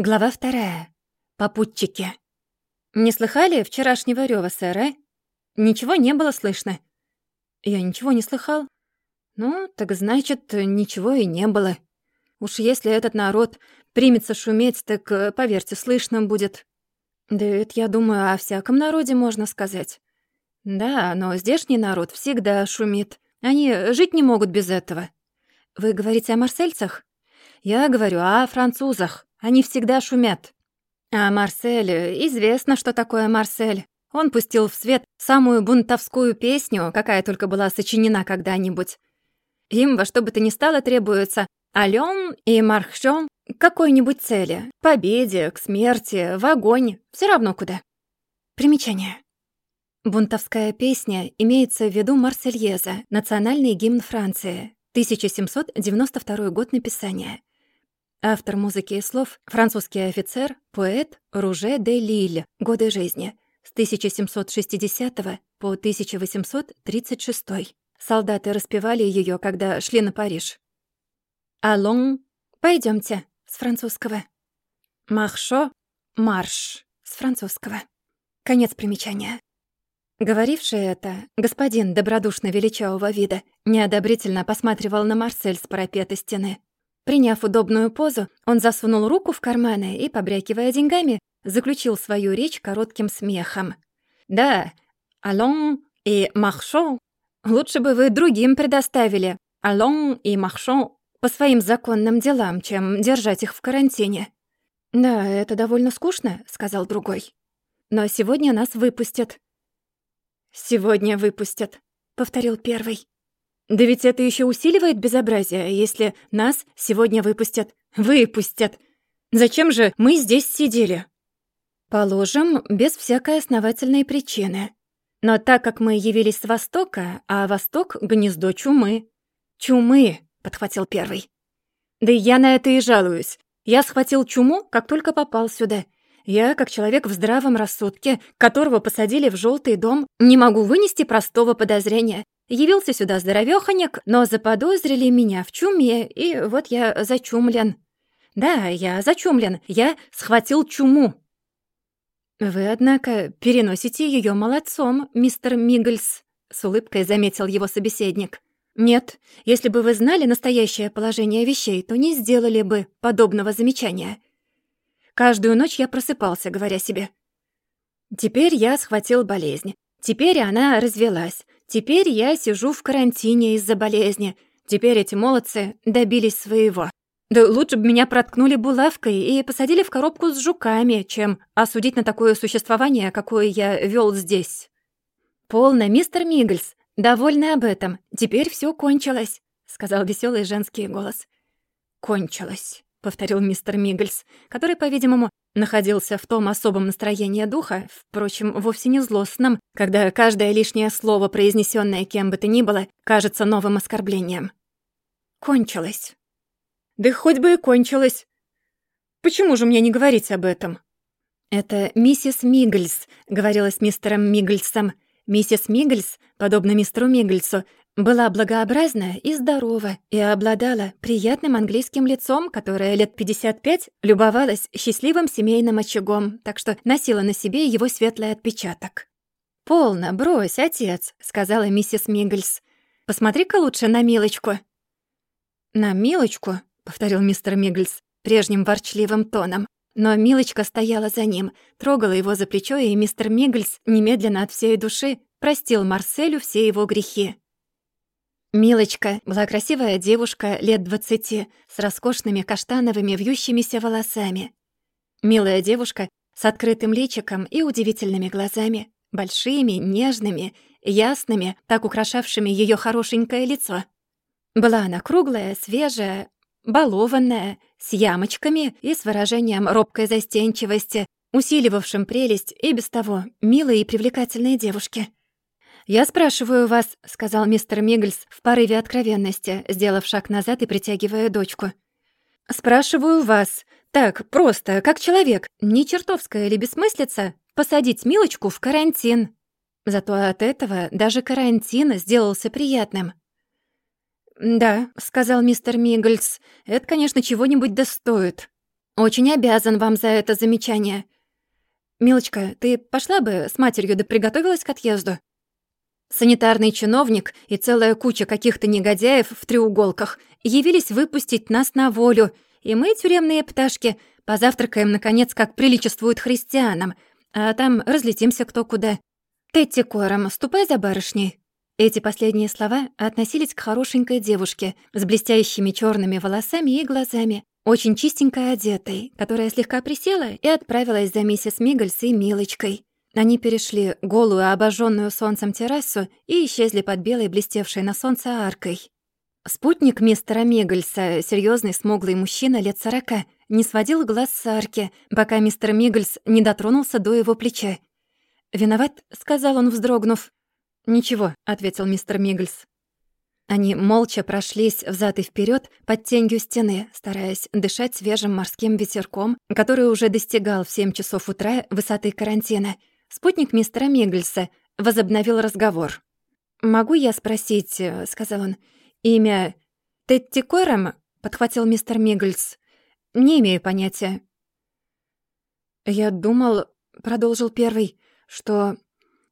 Глава вторая. Попутчики. «Не слыхали вчерашнего рёва, сэр, а? Ничего не было слышно». «Я ничего не слыхал». «Ну, так значит, ничего и не было. Уж если этот народ примется шуметь, так, э, поверьте, слышно будет». «Да это, я думаю, о всяком народе можно сказать». «Да, но здешний народ всегда шумит. Они жить не могут без этого». «Вы говорите о марсельцах?» «Я говорю о французах». Они всегда шумят. А Марсель, известно, что такое Марсель. Он пустил в свет самую бунтовскую песню, какая только была сочинена когда-нибудь. Им во что бы то ни стало требуется алён и мархшон к какой-нибудь цели. Победе, к смерти, в огонь. Всё равно куда. Примечание. Бунтовская песня имеется в виду Марсельеза, национальный гимн Франции, 1792 год написания. Автор музыки и слов — французский офицер, поэт Руже де Лиль, годы жизни, с 1760 по 1836. Солдаты распевали ее, когда шли на Париж. «Алон» — «пойдёмте» с французского. «Маршо» — «марш» с французского. Конец примечания. Говоривший это, господин добродушно величавого вида, неодобрительно посматривал на Марсель с парапета стены. Приняв удобную позу, он засунул руку в карманы и, побрякивая деньгами, заключил свою речь коротким смехом. «Да, алон и маршон лучше бы вы другим предоставили алон и маршон по своим законным делам, чем держать их в карантине». «Да, это довольно скучно», — сказал другой. «Но сегодня нас выпустят». «Сегодня выпустят», — повторил первый. Да ведь это еще усиливает безобразие, если нас сегодня выпустят. Выпустят. Зачем же мы здесь сидели? Положим, без всякой основательной причины. Но так как мы явились с Востока, а Восток — гнездо чумы. «Чумы», — подхватил первый. «Да я на это и жалуюсь. Я схватил чуму, как только попал сюда. Я, как человек в здравом рассудке, которого посадили в желтый дом, не могу вынести простого подозрения. Явился сюда здоровёхонек, но заподозрили меня в чуме, и вот я зачумлен. Да, я зачумлен, я схватил чуму. Вы, однако, переносите её молодцом, мистер Мигглс, с улыбкой заметил его собеседник. Нет, если бы вы знали настоящее положение вещей, то не сделали бы подобного замечания. Каждую ночь я просыпался, говоря себе. Теперь я схватил болезнь. Теперь она развелась. Теперь я сижу в карантине из-за болезни. Теперь эти молодцы добились своего. Да лучше бы меня проткнули булавкой и посадили в коробку с жуками, чем осудить на такое существование, какое я вёл здесь. Полно, мистер Мигглс, довольны об этом. Теперь всё кончилось, сказал весёлый женский голос. Кончилось, повторил мистер Мигглс, который, по-видимому, находился в том особом настроении духа, впрочем, вовсе не злостном, когда каждое лишнее слово, произнесённое кем бы то ни было, кажется новым оскорблением. Кончилось. Да хоть бы и кончилось. Почему же мне не говорить об этом? Это миссис Мигглс, говорила с мистером Мигглсом. Миссис Мигглс, подобно мистеру Мигглсу, была благообразна и здорова и обладала приятным английским лицом, которое лет 55 любовалось счастливым семейным очагом, так что носила на себе его светлый отпечаток. «Полно, брось, отец», — сказала миссис Мигглс. «Посмотри-ка лучше на Милочку». «На Милочку?» — повторил мистер Мигглс прежним ворчливым тоном. Но Милочка стояла за ним, трогала его за плечо, и мистер Мигглс немедленно от всей души простил Марселю все его грехи. Милочка была красивая девушка лет двадцати с роскошными каштановыми вьющимися волосами. Милая девушка с открытым личиком и удивительными глазами, большими, нежными, ясными, так украшавшими ее хорошенькое лицо. Была она круглая, свежая, балованная, с ямочками и с выражением робкой застенчивости, усиливавшим прелесть и без того милой и привлекательной девушки. «Я спрашиваю вас», — сказал мистер Мигглс в порыве откровенности, сделав шаг назад и притягивая дочку. «Спрашиваю вас. Так, просто, как человек. Не чертовская ли бессмыслица посадить Милочку в карантин?» Зато от этого даже карантин сделался приятным. «Да», — сказал мистер Мигглс, — «это, конечно, чего-нибудь достоит». Очень обязан вам за это замечание. Милочка, ты пошла бы с матерью да приготовилась к отъезду? Санитарный чиновник и целая куча каких-то негодяев в треуголках явились выпустить нас на волю, и мы, тюремные пташки, позавтракаем, наконец, как приличествует христианам, а там разлетимся кто куда. Тетти Кором, ступай за барышней». Эти последние слова относились к хорошенькой девушке с блестящими черными волосами и глазами, очень чистенько одетой, которая слегка присела и отправилась за миссис Миггельс и Милочкой. Они перешли голую, обожженную солнцем террасу и исчезли под белой, блестевшей на солнце аркой. Спутник мистера Миггельса, серьезный смуглый мужчина лет сорока, не сводил глаз с арки, пока мистер Миггельс не дотронулся до его плеча. «Виноват?» — сказал он, вздрогнув. «Ничего», — ответил мистер Миггельс. Они молча прошлись взад и вперед под тенью стены, стараясь дышать свежим морским ветерком, который уже достигал в семь часов утра высоты карантина. Спутник мистера Миггельса возобновил разговор. «Могу я спросить», — сказал он, — «имя Тетти Кором?» — подхватил мистер Миггельс. «Не имею понятия». «Я думал», — продолжил первый, — «что...»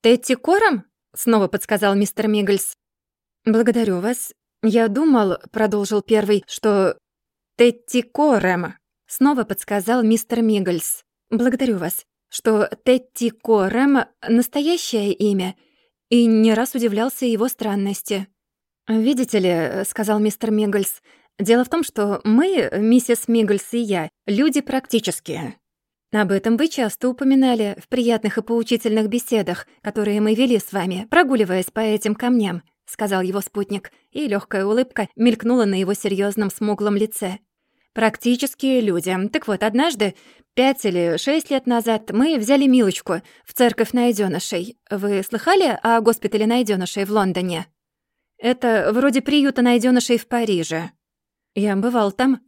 «Тетти Кором?» — снова подсказал мистер Миггельс. «Благодарю вас. Я думал, — продолжил первый, — что Тетти Корем, — снова подсказал мистер Миггельс. Благодарю вас, что Тетти Корем — настоящее имя, и не раз удивлялся его странности. «Видите ли, — сказал мистер Миггельс, — дело в том, что мы, миссис Миггельс и я, люди практические. Об этом вы часто упоминали в приятных и поучительных беседах, которые мы вели с вами, прогуливаясь по этим камням. — сказал его спутник, и легкая улыбка мелькнула на его серьезном смуглом лице. «Практические люди. Так вот, однажды, пять или шесть лет назад, мы взяли Милочку в церковь найденышей. Вы слыхали о госпитале найденышей в Лондоне? Это вроде приюта найденышей в Париже. Я бывал там.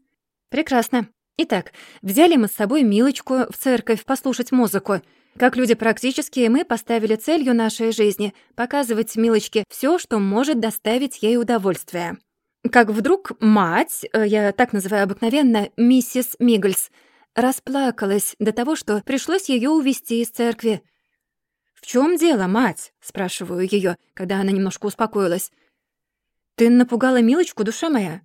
Прекрасно. Итак, взяли мы с собой Милочку в церковь послушать музыку — как люди практические, мы поставили целью нашей жизни показывать Милочке все, что может доставить ей удовольствие. Как вдруг мать, э, я так называю обыкновенно миссис Миггельс, расплакалась до того, что пришлось ее увести из церкви. «В чем дело, мать?» — спрашиваю ее, когда она немножко успокоилась. «Ты напугала Милочку, душа моя?»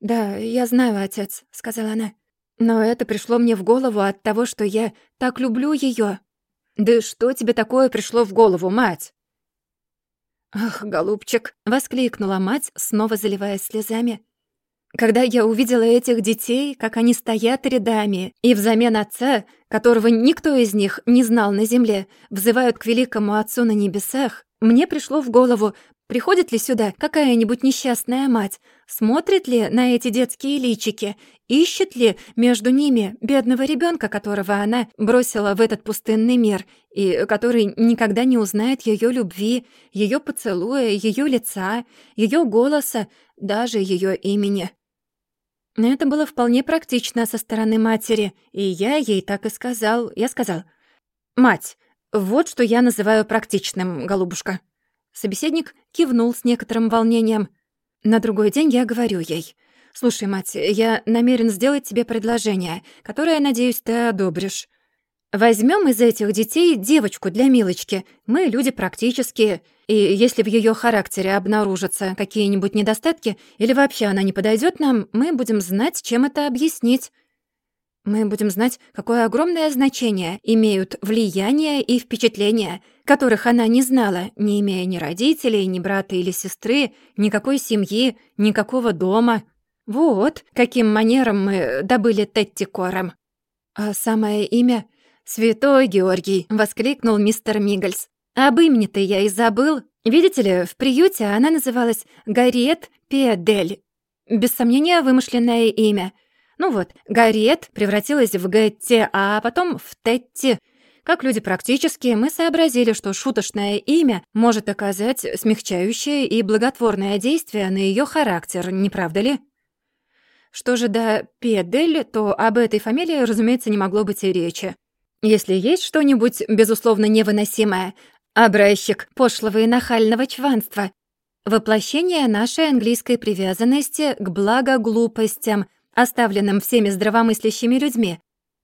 «Да, я знаю, отец», — сказала она. «Но это пришло мне в голову от того, что я так люблю ее. «Да что тебе такое пришло в голову, мать?» «Ах, голубчик!» — воскликнула мать, снова заливаясь слезами. «Когда я увидела этих детей, как они стоят рядами, и взамен отца, которого никто из них не знал на земле, взывают к великому Отцу на небесах, мне пришло в голову, Приходит ли сюда какая-нибудь несчастная мать, смотрит ли на эти детские личики, ищет ли между ними бедного ребенка, которого она бросила в этот пустынный мир, и который никогда не узнает ее любви, ее поцелуя, ее лица, ее голоса, даже ее имени. Это было вполне практично со стороны матери, и я ей так и сказал. Я сказал, «Мать, вот что я называю практичным, голубушка». Собеседник кивнул с некоторым волнением. На другой день я говорю ей. «Слушай, мать, я намерен сделать тебе предложение, которое, надеюсь, ты одобришь. Возьмем из этих детей девочку для Милочки. Мы люди практические, и если в ее характере обнаружатся какие-нибудь недостатки или вообще она не подойдет нам, мы будем знать, чем это объяснить. Мы будем знать, какое огромное значение имеют влияние и впечатления, которых она не знала, не имея ни родителей, ни брата или сестры, никакой семьи, никакого дома. Вот каким манером мы добыли Тетти Кором. А самое имя — Святой Георгий, — воскликнул мистер Миггельс. Об имени-то я и забыл. Видите ли, в приюте она называлась Гарриет Пиадель. Без сомнения, вымышленное имя — ну вот, Гарриет превратилась в Гетти, а потом в Тетти. Как люди практические, мы сообразили, что шуточное имя может оказать смягчающее и благотворное действие на ее характер, не правда ли? Что же до Педель, то об этой фамилии, разумеется, не могло быть и речи. Если есть что-нибудь, безусловно, невыносимое, образчик пошлого и нахального чванства, воплощение нашей английской привязанности к благоглупостям — оставленным всеми здравомыслящими людьми.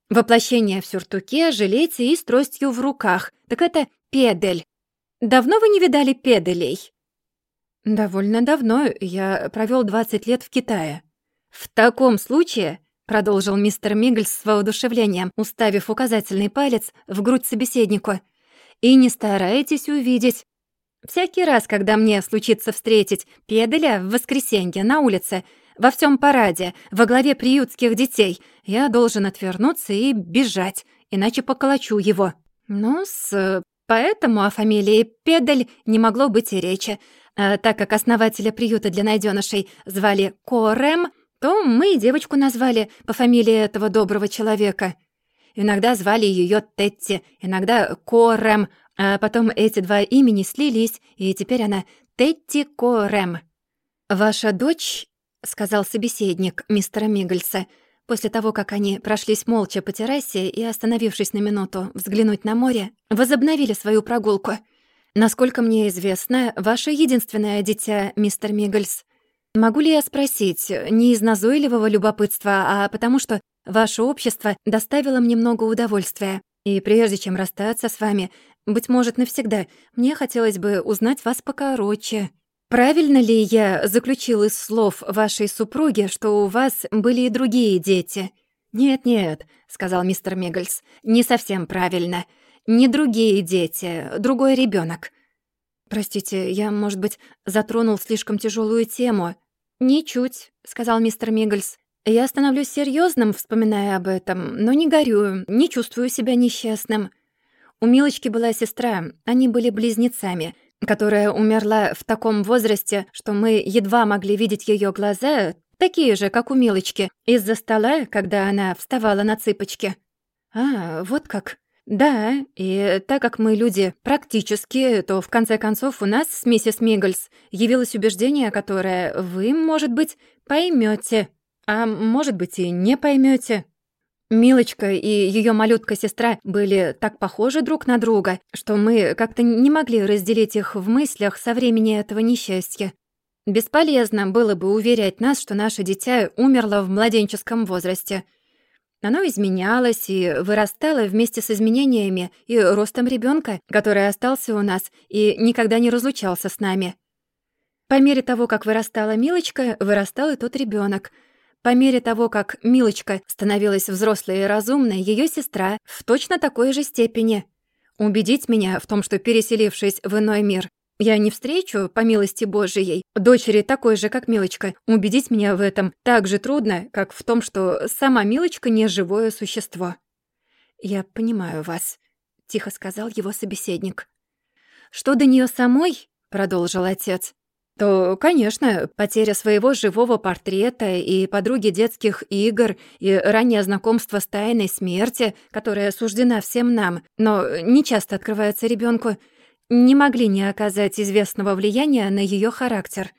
Воплощение в сюртуке, жилете и с тростью в руках. Так это педель. Давно вы не видали педелей? Довольно давно. Я провел 20 лет в Китае. В таком случае, продолжил мистер Мигглс с воодушевлением, уставив указательный палец в грудь собеседнику, и не старайтесь увидеть. Всякий раз, когда мне случится встретить педеля в воскресенье на улице, во всем параде, во главе приютских детей, я должен отвернуться и бежать, иначе поколочу его. Ну, с... Поэтому о фамилии Педаль не могло быть и речи. А так как основателя приюта для найденышей звали Корем, то мы девочку назвали по фамилии этого доброго человека. Иногда звали ее Тетти, иногда Корем, а потом эти два имени слились, и теперь она Тетти Корем. «Ваша дочь — сказал собеседник мистера Мигельса, после того, как они прошлись молча по террасе и, остановившись на минуту взглянуть на море, возобновили свою прогулку. «Насколько мне известно, ваше единственное дитя, мистер Мигельс. Могу ли я спросить, не из назойливого любопытства, а потому что ваше общество доставило мне много удовольствия, и прежде чем расстаться с вами, быть может, навсегда, мне хотелось бы узнать вас покороче». Правильно ли я заключил из слов вашей супруги, что у вас были и другие дети? Нет-нет, сказал мистер Мигельс. Не совсем правильно. Не другие дети, другой ребенок. Простите, я, может быть, затронул слишком тяжелую тему. Ничуть, сказал мистер Мигельс. Я становлюсь серьезным, вспоминая об этом, но не горюю, не чувствую себя несчастным. У Милочки была сестра, они были близнецами — которая умерла в таком возрасте, что мы едва могли видеть ее глаза, такие же, как у Милочки, из-за стола, когда она вставала на цыпочки. А, вот как. Да, и так как мы люди практические, то в конце концов у нас с миссис Миггельс явилось убеждение, которое вы, может быть, поймете, а может быть и не поймете. Милочка и ее малютка-сестра были так похожи друг на друга, что мы как-то не могли разделить их в мыслях со времени этого несчастья. Бесполезно было бы уверять нас, что наше дитя умерло в младенческом возрасте. Оно изменялось и вырастало вместе с изменениями и ростом ребенка, который остался у нас и никогда не разлучался с нами. По мере того, как вырастала Милочка, вырастал и тот ребенок — по мере того, как Милочка становилась взрослой и разумной, ее сестра в точно такой же степени. Убедить меня в том, что, переселившись в иной мир, я не встречу, по милости Божией, дочери такой же, как Милочка. Убедить меня в этом так же трудно, как в том, что сама Милочка не живое существо. «Я понимаю вас», — тихо сказал его собеседник. «Что до нее самой?» — продолжил отец то, конечно, потеря своего живого портрета и подруги детских игр и раннее знакомство с тайной смерти, которая суждена всем нам, но не часто открывается ребенку, не могли не оказать известного влияния на ее характер.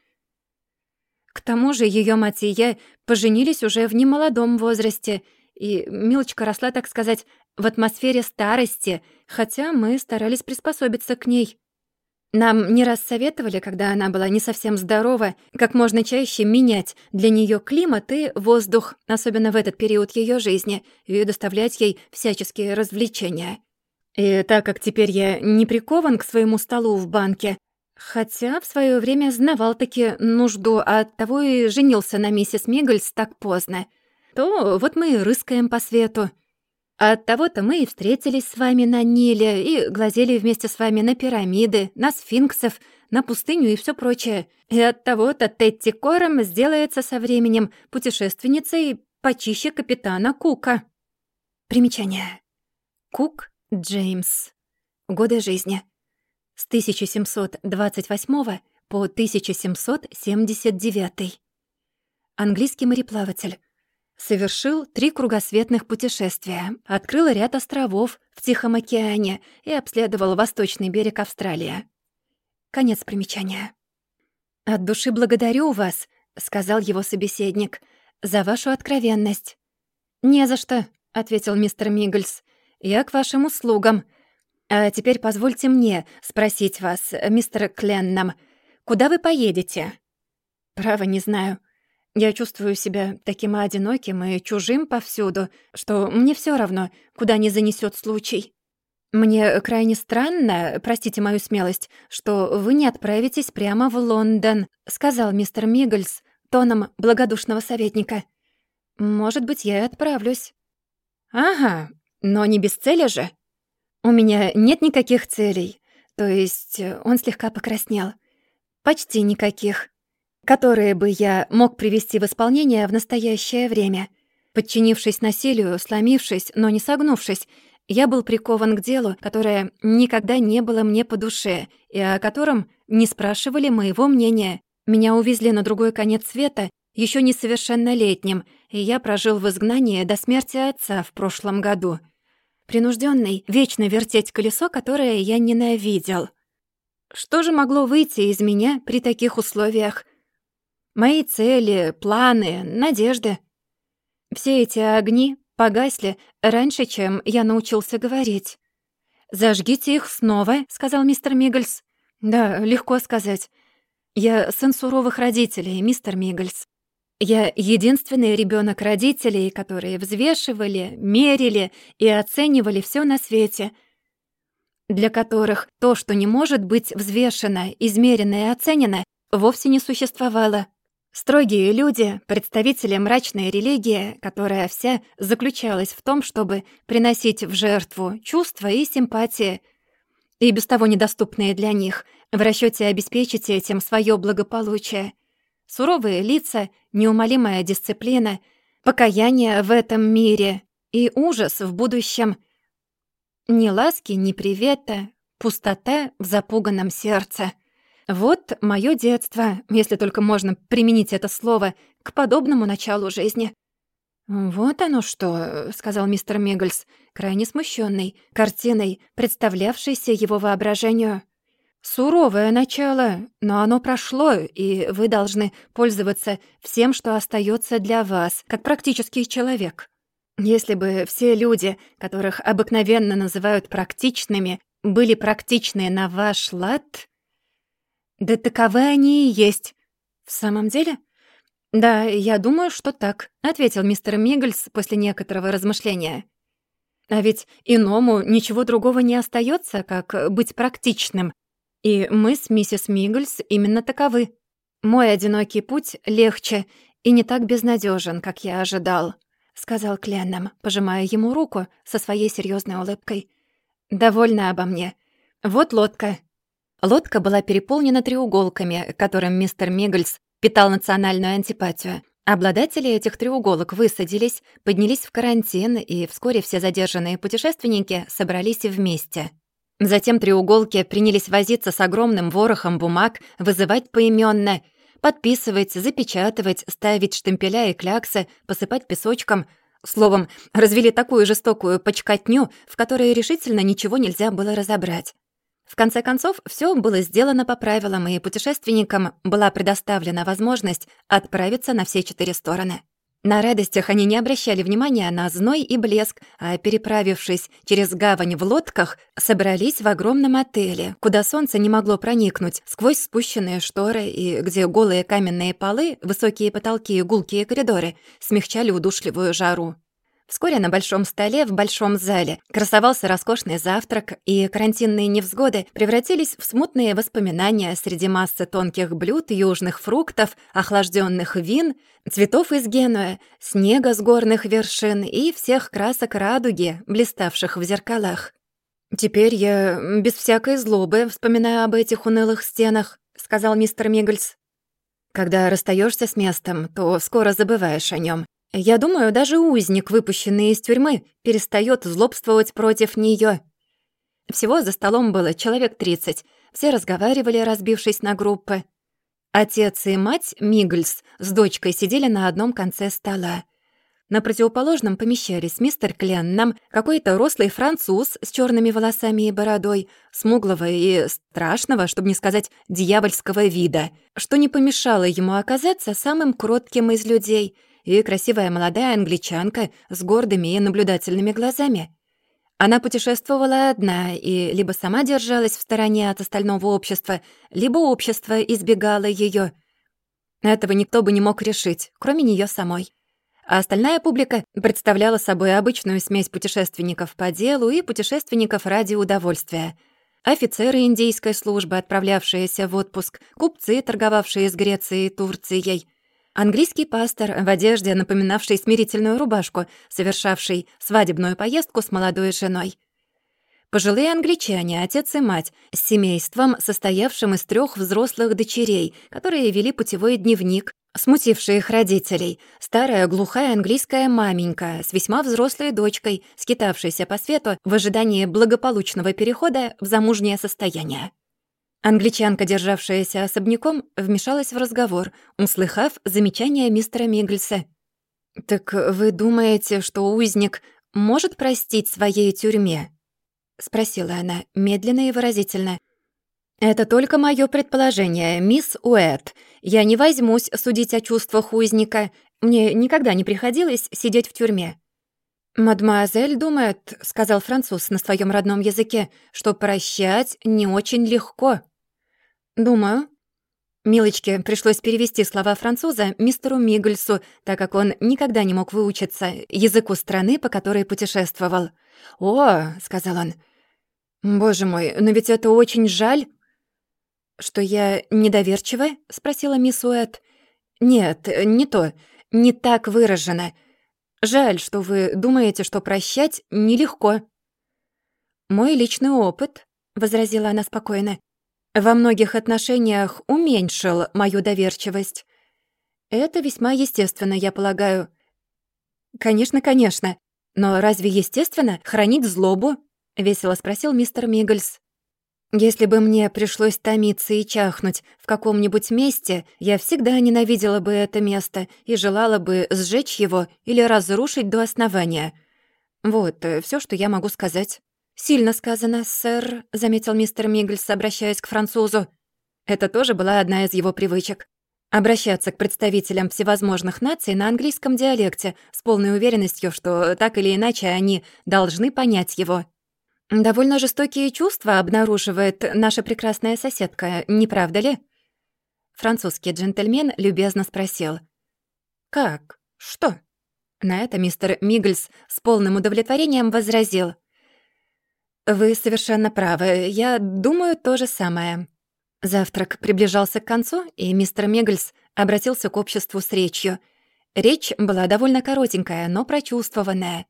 К тому же ее мать и я поженились уже в немолодом возрасте, и Милочка росла, так сказать, в атмосфере старости, хотя мы старались приспособиться к ней. Нам не раз советовали, когда она была не совсем здорова, как можно чаще менять для нее климат и воздух, особенно в этот период ее жизни, и доставлять ей всяческие развлечения. И так как теперь я не прикован к своему столу в банке, хотя в свое время знавал таки нужду, а оттого и женился на миссис Миггельс так поздно, то вот мы и рыскаем по свету — от того-то мы и встретились с вами на Ниле и глазели вместе с вами на пирамиды, на сфинксов, на пустыню и все прочее. И от того-то Тетти Кором сделается со временем путешественницей почище капитана Кука. Примечание. Кук Джеймс. Годы жизни. С 1728 по 1779. Английский мореплаватель Совершил три кругосветных путешествия, открыл ряд островов в Тихом океане и обследовал восточный берег Австралии. Конец примечания. «От души благодарю вас», — сказал его собеседник, — «за вашу откровенность». «Не за что», — ответил мистер Миггельс. «Я к вашим услугам. А теперь позвольте мне спросить вас, мистер Кленном, куда вы поедете?» «Право не знаю. Я чувствую себя таким одиноким и чужим повсюду, что мне все равно, куда не занесет случай. Мне крайне странно, простите мою смелость, что вы не отправитесь прямо в Лондон, сказал мистер Миггельс тоном благодушного советника. Может быть, я и отправлюсь. Ага, но не без цели же. У меня нет никаких целей. То есть он слегка покраснел. Почти никаких которые бы я мог привести в исполнение в настоящее время. Подчинившись насилию, сломившись, но не согнувшись, я был прикован к делу, которое никогда не было мне по душе и о котором не спрашивали моего мнения. Меня увезли на другой конец света, еще несовершеннолетним, и я прожил в изгнании до смерти отца в прошлом году. Принужденный вечно вертеть колесо, которое я ненавидел. Что же могло выйти из меня при таких условиях? Мои цели, планы, надежды. Все эти огни погасли раньше, чем я научился говорить. «Зажгите их снова», — сказал мистер Миггельс. «Да, легко сказать. Я сын суровых родителей, мистер Миггельс. Я единственный ребенок родителей, которые взвешивали, мерили и оценивали все на свете, для которых то, что не может быть взвешено, измерено и оценено, вовсе не существовало. Строгие люди, представители мрачной религии, которая вся заключалась в том, чтобы приносить в жертву чувства и симпатии, и без того недоступные для них, в расчете обеспечить этим свое благополучие. Суровые лица, неумолимая дисциплина, покаяние в этом мире и ужас в будущем. Ни ласки, ни привета, пустота в запуганном сердце — вот мое детство, если только можно применить это слово, к подобному началу жизни. «Вот оно что», — сказал мистер Миггельс, крайне смущенный картиной, представлявшейся его воображению. «Суровое начало, но оно прошло, и вы должны пользоваться всем, что остается для вас, как практический человек. Если бы все люди, которых обыкновенно называют практичными, были практичны на ваш лад, «Да таковы они и есть». «В самом деле?» «Да, я думаю, что так», — ответил мистер Миггельс после некоторого размышления. «А ведь иному ничего другого не остается, как быть практичным. И мы с миссис Миггельс именно таковы. Мой одинокий путь легче и не так безнадежен, как я ожидал», — сказал Кленном, пожимая ему руку со своей серьезной улыбкой. «Довольно обо мне. Вот лодка, Лодка была переполнена треуголками, которым мистер Миггельс питал национальную антипатию. Обладатели этих треуголок высадились, поднялись в карантин, и вскоре все задержанные путешественники собрались вместе. Затем треуголки принялись возиться с огромным ворохом бумаг, вызывать поименно, подписывать, запечатывать, ставить штемпеля и кляксы, посыпать песочком. Словом, развели такую жестокую почкотню, в которой решительно ничего нельзя было разобрать. В конце концов, все было сделано по правилам, и путешественникам была предоставлена возможность отправиться на все четыре стороны. На радостях они не обращали внимания на зной и блеск, а переправившись через гавань в лодках, собрались в огромном отеле, куда солнце не могло проникнуть сквозь спущенные шторы и где голые каменные полы, высокие потолки и гулкие коридоры смягчали удушливую жару. Вскоре на большом столе в большом зале красовался роскошный завтрак, и карантинные невзгоды превратились в смутные воспоминания среди массы тонких блюд, южных фруктов, охлажденных вин, цветов из Генуя, снега с горных вершин и всех красок радуги, блиставших в зеркалах. «Теперь я без всякой злобы вспоминаю об этих унылых стенах», — сказал мистер Миггельс. «Когда расстаешься с местом, то скоро забываешь о нем. Я думаю, даже узник, выпущенный из тюрьмы, перестает злобствовать против нее. Всего за столом было человек тридцать. Все разговаривали, разбившись на группы. Отец и мать Миггельс с дочкой сидели на одном конце стола. На противоположном помещались мистер Кленнам, какой-то рослый француз с черными волосами и бородой, смуглого и страшного, чтобы не сказать дьявольского вида, что не помешало ему оказаться самым кротким из людей — и красивая молодая англичанка с гордыми и наблюдательными глазами. Она путешествовала одна и либо сама держалась в стороне от остального общества, либо общество избегало ее. Этого никто бы не мог решить, кроме нее самой. А остальная публика представляла собой обычную смесь путешественников по делу и путешественников ради удовольствия. Офицеры индийской службы, отправлявшиеся в отпуск, купцы, торговавшие с Грецией и Турцией, английский пастор в одежде, напоминавшей смирительную рубашку, совершавший свадебную поездку с молодой женой. Пожилые англичане, отец и мать, с семейством, состоявшим из трех взрослых дочерей, которые вели путевой дневник, смутившие их родителей, старая глухая английская маменька с весьма взрослой дочкой, скитавшейся по свету в ожидании благополучного перехода в замужнее состояние. Англичанка, державшаяся особняком, вмешалась в разговор, услыхав замечание мистера Мигельса. «Так вы думаете, что узник может простить своей тюрьме?» — спросила она медленно и выразительно. «Это только мое предположение, мисс Уэт. Я не возьмусь судить о чувствах узника. Мне никогда не приходилось сидеть в тюрьме». «Мадемуазель думает, — сказал француз на своем родном языке, — что прощать не очень легко». «Думаю». Милочке пришлось перевести слова француза мистеру Мигельсу, так как он никогда не мог выучиться языку страны, по которой путешествовал. «О!» — сказал он. «Боже мой, но ведь это очень жаль!» «Что я недоверчивая?» — спросила мисс Уэт. «Нет, не то. Не так выражено. Жаль, что вы думаете, что прощать нелегко». «Мой личный опыт», — возразила она спокойно, «во многих отношениях уменьшил мою доверчивость. Это весьма естественно, я полагаю». «Конечно, конечно. Но разве естественно хранить злобу?» — весело спросил мистер Миггельс. Если бы мне пришлось томиться и чахнуть в каком-нибудь месте, я всегда ненавидела бы это место и желала бы сжечь его или разрушить до основания. Вот э, все, что я могу сказать. «Сильно сказано, сэр», — заметил мистер Миггельс, обращаясь к французу. Это тоже была одна из его привычек. Обращаться к представителям всевозможных наций на английском диалекте с полной уверенностью, что так или иначе они должны понять его. Довольно жестокие чувства обнаруживает наша прекрасная соседка, не правда ли? Французский джентльмен любезно спросил. «Как? Что?» На это мистер Миггельс с полным удовлетворением возразил. «Вы совершенно правы. Я думаю то же самое». Завтрак приближался к концу, и мистер Миггельс обратился к обществу с речью. Речь была довольно коротенькая, но прочувствованная.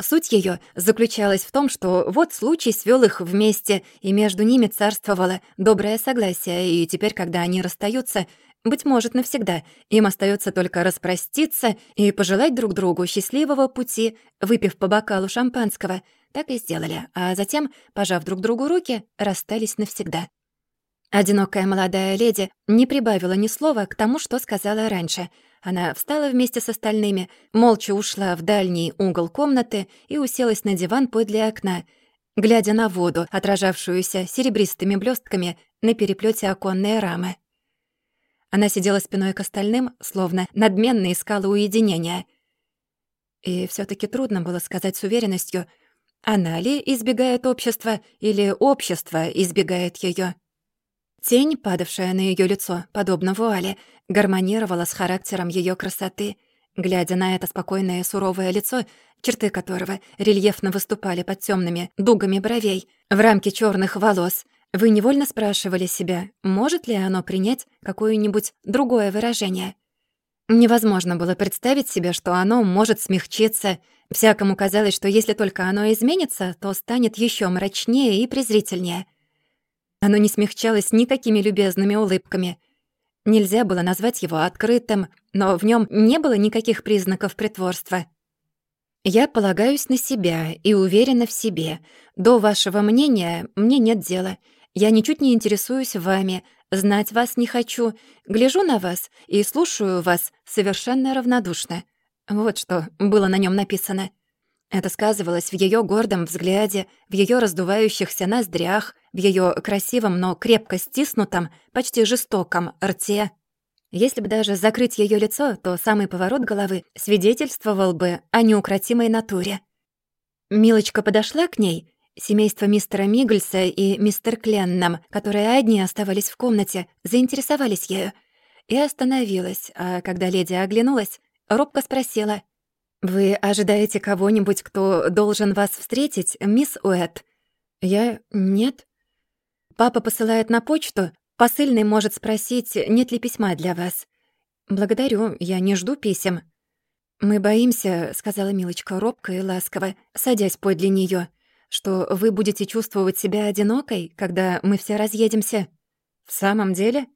Суть ее заключалась в том, что вот случай свел их вместе, и между ними царствовало доброе согласие, и теперь, когда они расстаются, быть может, навсегда, им остается только распроститься и пожелать друг другу счастливого пути, выпив по бокалу шампанского. Так и сделали, а затем, пожав друг другу руки, расстались навсегда. Одинокая молодая леди не прибавила ни слова к тому, что сказала раньше — она встала вместе с остальными, молча ушла в дальний угол комнаты и уселась на диван подле окна, глядя на воду, отражавшуюся серебристыми блестками на переплете оконной рамы. Она сидела спиной к остальным, словно надменно искала уединения. И все таки трудно было сказать с уверенностью, она ли избегает общества или общество избегает ее. Тень, падавшая на ее лицо, подобно вуале, гармонировала с характером ее красоты. Глядя на это спокойное суровое лицо, черты которого рельефно выступали под темными дугами бровей, в рамке черных волос, вы невольно спрашивали себя, может ли оно принять какое-нибудь другое выражение. Невозможно было представить себе, что оно может смягчиться. Всякому казалось, что если только оно изменится, то станет еще мрачнее и презрительнее — оно не смягчалось никакими любезными улыбками. Нельзя было назвать его открытым, но в нем не было никаких признаков притворства. «Я полагаюсь на себя и уверена в себе. До вашего мнения мне нет дела. Я ничуть не интересуюсь вами, знать вас не хочу, гляжу на вас и слушаю вас совершенно равнодушно». Вот что было на нем написано. Это сказывалось в ее гордом взгляде, в ее раздувающихся ноздрях, в ее красивом, но крепко стиснутом, почти жестоком рте. Если бы даже закрыть ее лицо, то самый поворот головы свидетельствовал бы о неукротимой натуре. Милочка подошла к ней, семейство мистера Мигельса и мистер Кленном, которые одни оставались в комнате, заинтересовались ею. и остановилась, а когда леди оглянулась, робко спросила. «Вы ожидаете кого-нибудь, кто должен вас встретить, мисс Уэт?» «Я... нет». «Папа посылает на почту. Посыльный может спросить, нет ли письма для вас». «Благодарю, я не жду писем». «Мы боимся», — сказала Милочка робко и ласково, садясь подле неё, «что вы будете чувствовать себя одинокой, когда мы все разъедемся». «В самом деле?»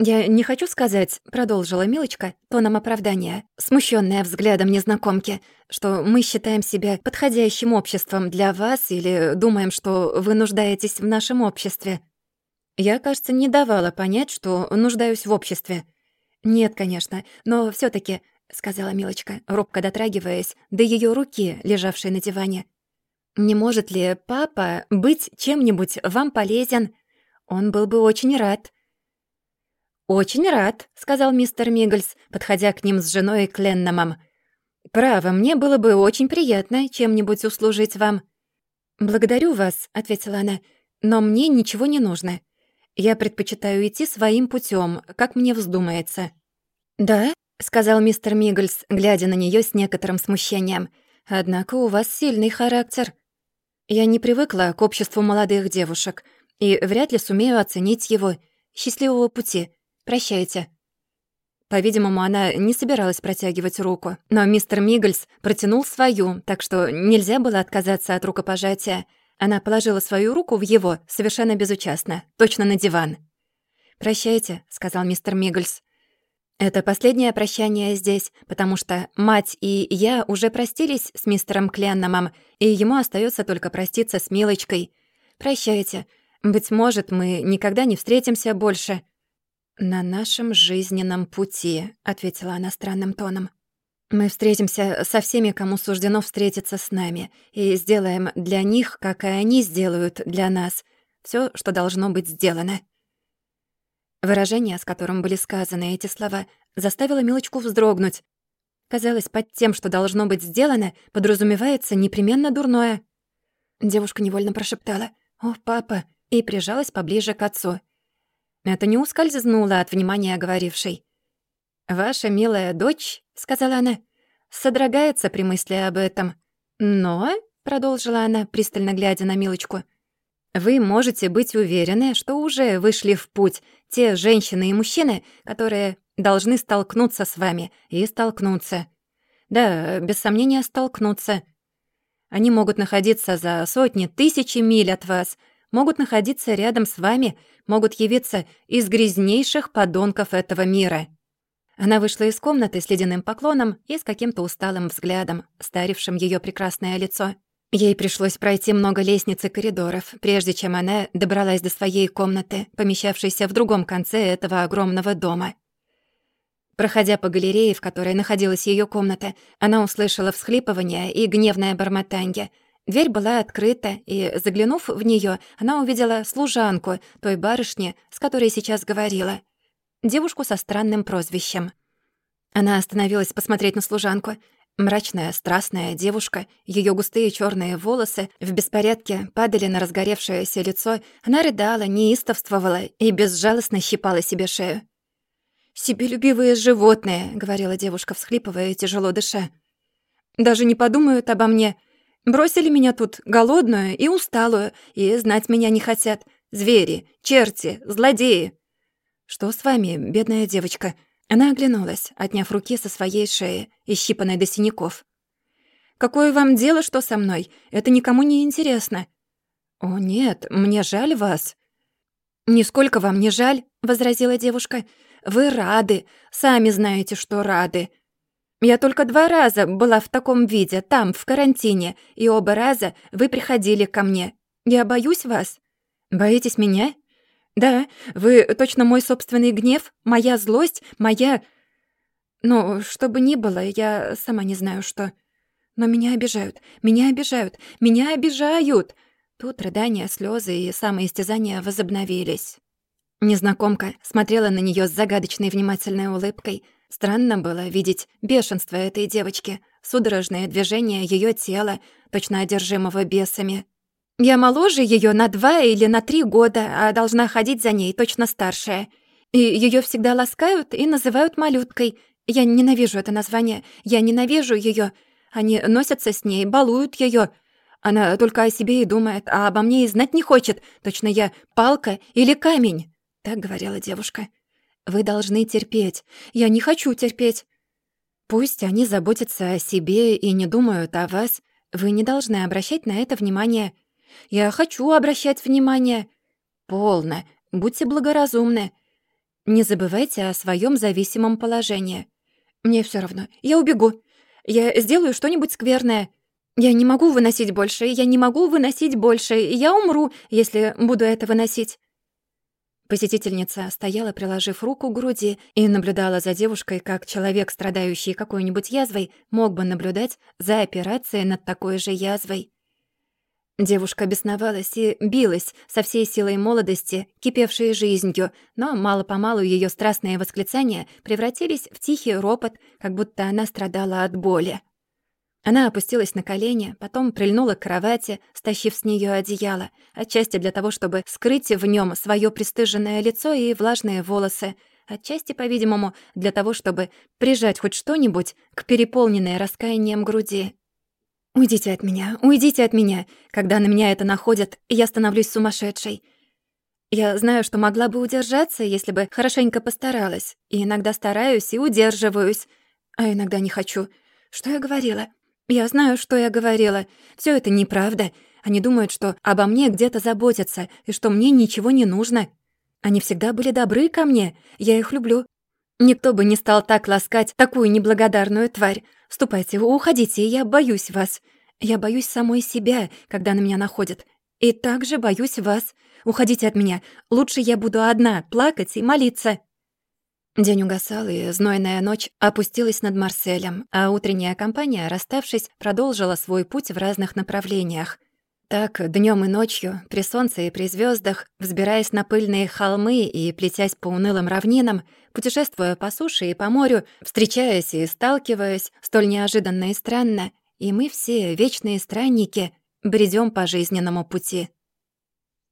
«Я не хочу сказать», — продолжила Милочка тоном оправдания, смущенная взглядом незнакомки, «что мы считаем себя подходящим обществом для вас или думаем, что вы нуждаетесь в нашем обществе». Я, кажется, не давала понять, что нуждаюсь в обществе. «Нет, конечно, но все таки сказала Милочка, робко дотрагиваясь до ее руки, лежавшей на диване. «Не может ли папа быть чем-нибудь вам полезен? Он был бы очень рад». «Очень рад», — сказал мистер Миггельс, подходя к ним с женой Кленномом. «Право, мне было бы очень приятно чем-нибудь услужить вам». «Благодарю вас», — ответила она, — «но мне ничего не нужно. Я предпочитаю идти своим путем, как мне вздумается». «Да?» — сказал мистер Миггельс, глядя на нее с некоторым смущением. «Однако у вас сильный характер. Я не привыкла к обществу молодых девушек и вряд ли сумею оценить его. Счастливого пути. Прощайте». По-видимому, она не собиралась протягивать руку, но мистер Миггельс протянул свою, так что нельзя было отказаться от рукопожатия. Она положила свою руку в его, совершенно безучастно, точно на диван. «Прощайте», — сказал мистер Миггельс. Это последнее прощание здесь, потому что мать и я уже простились с мистером Кленномом, и ему остается только проститься с Милочкой. Прощайте. Быть может, мы никогда не встретимся больше. На нашем жизненном пути, ответила она странным тоном. Мы встретимся со всеми, кому суждено встретиться с нами, и сделаем для них, как и они сделают для нас, все, что должно быть сделано. Выражение, с которым были сказаны эти слова, заставило Милочку вздрогнуть. Казалось, под тем, что должно быть сделано, подразумевается непременно дурное. Девушка невольно прошептала «О, папа!» и прижалась поближе к отцу. Это не ускользнуло от внимания говорившей. «Ваша милая дочь», — сказала она, — «содрогается при мысли об этом. Но», — продолжила она, пристально глядя на Милочку, — вы можете быть уверены, что уже вышли в путь те женщины и мужчины, которые должны столкнуться с вами и столкнуться. Да, без сомнения, столкнуться. Они могут находиться за сотни, тысячи миль от вас, могут находиться рядом с вами, могут явиться из грязнейших подонков этого мира. Она вышла из комнаты с ледяным поклоном и с каким-то усталым взглядом, старившим ее прекрасное лицо. Ей пришлось пройти много лестниц и коридоров, прежде чем она добралась до своей комнаты, помещавшейся в другом конце этого огромного дома. Проходя по галерее, в которой находилась ее комната, она услышала всхлипывание и гневное бормотанье. Дверь была открыта, и, заглянув в нее, она увидела служанку той барышни, с которой сейчас говорила. Девушку со странным прозвищем. Она остановилась посмотреть на служанку. Мрачная, страстная девушка, ее густые черные волосы в беспорядке падали на разгоревшееся лицо, она рыдала, неистовствовала и безжалостно щипала себе шею. «Себелюбивые животные», — говорила девушка, всхлипывая и тяжело дыша. «Даже не подумают обо мне. Бросили меня тут голодную и усталую, и знать меня не хотят. Звери, черти, злодеи». «Что с вами, бедная девочка?» Она оглянулась, отняв руки со своей шеи, исщипанной до синяков. «Какое вам дело, что со мной? Это никому не интересно». «О, нет, мне жаль вас». «Нисколько вам не жаль», — возразила девушка. «Вы рады, сами знаете, что рады. Я только два раза была в таком виде, там, в карантине, и оба раза вы приходили ко мне. Я боюсь вас». «Боитесь меня?» «Да, вы точно мой собственный гнев, моя злость, моя...» «Ну, что бы ни было, я сама не знаю, что...» «Но меня обижают, меня обижают, меня обижают!» Тут рыдания, слезы и самоистязания возобновились. Незнакомка смотрела на нее с загадочной внимательной улыбкой. Странно было видеть бешенство этой девочки, судорожное движение ее тела, точно одержимого бесами. Я моложе ее на два или на три года, а должна ходить за ней, точно старшая. И ее всегда ласкают и называют малюткой. Я ненавижу это название. Я ненавижу ее. Они носятся с ней, балуют ее. Она только о себе и думает, а обо мне и знать не хочет. Точно я палка или камень. Так говорила девушка. Вы должны терпеть. Я не хочу терпеть. Пусть они заботятся о себе и не думают о вас. Вы не должны обращать на это внимание. Я хочу обращать внимание. Полно. Будьте благоразумны. Не забывайте о своем зависимом положении. Мне все равно. Я убегу. Я сделаю что-нибудь скверное. Я не могу выносить больше. Я не могу выносить больше. Я умру, если буду это выносить. Посетительница стояла, приложив руку к груди, и наблюдала за девушкой, как человек, страдающий какой-нибудь язвой, мог бы наблюдать за операцией над такой же язвой. Девушка бесновалась и билась со всей силой молодости, кипевшей жизнью, но мало-помалу ее страстные восклицания превратились в тихий ропот, как будто она страдала от боли. Она опустилась на колени, потом прильнула к кровати, стащив с нее одеяло, отчасти для того, чтобы скрыть в нем свое пристыженное лицо и влажные волосы, отчасти, по-видимому, для того, чтобы прижать хоть что-нибудь к переполненной раскаянием груди. «Уйдите от меня, уйдите от меня. Когда на меня это находят, я становлюсь сумасшедшей. Я знаю, что могла бы удержаться, если бы хорошенько постаралась. И иногда стараюсь и удерживаюсь. А иногда не хочу. Что я говорила? Я знаю, что я говорила. Все это неправда. Они думают, что обо мне где-то заботятся, и что мне ничего не нужно. Они всегда были добры ко мне. Я их люблю. Никто бы не стал так ласкать такую неблагодарную тварь. Ступайте, уходите, я боюсь вас. Я боюсь самой себя, когда на меня находят. И также боюсь вас. Уходите от меня. Лучше я буду одна, плакать и молиться». День угасал, и знойная ночь опустилась над Марселем, а утренняя компания, расставшись, продолжила свой путь в разных направлениях. Так, днем и ночью, при солнце и при звездах, взбираясь на пыльные холмы и плетясь по унылым равнинам, путешествуя по суше и по морю, встречаясь и сталкиваясь, столь неожиданно и странно, и мы все, вечные странники, бредем по жизненному пути.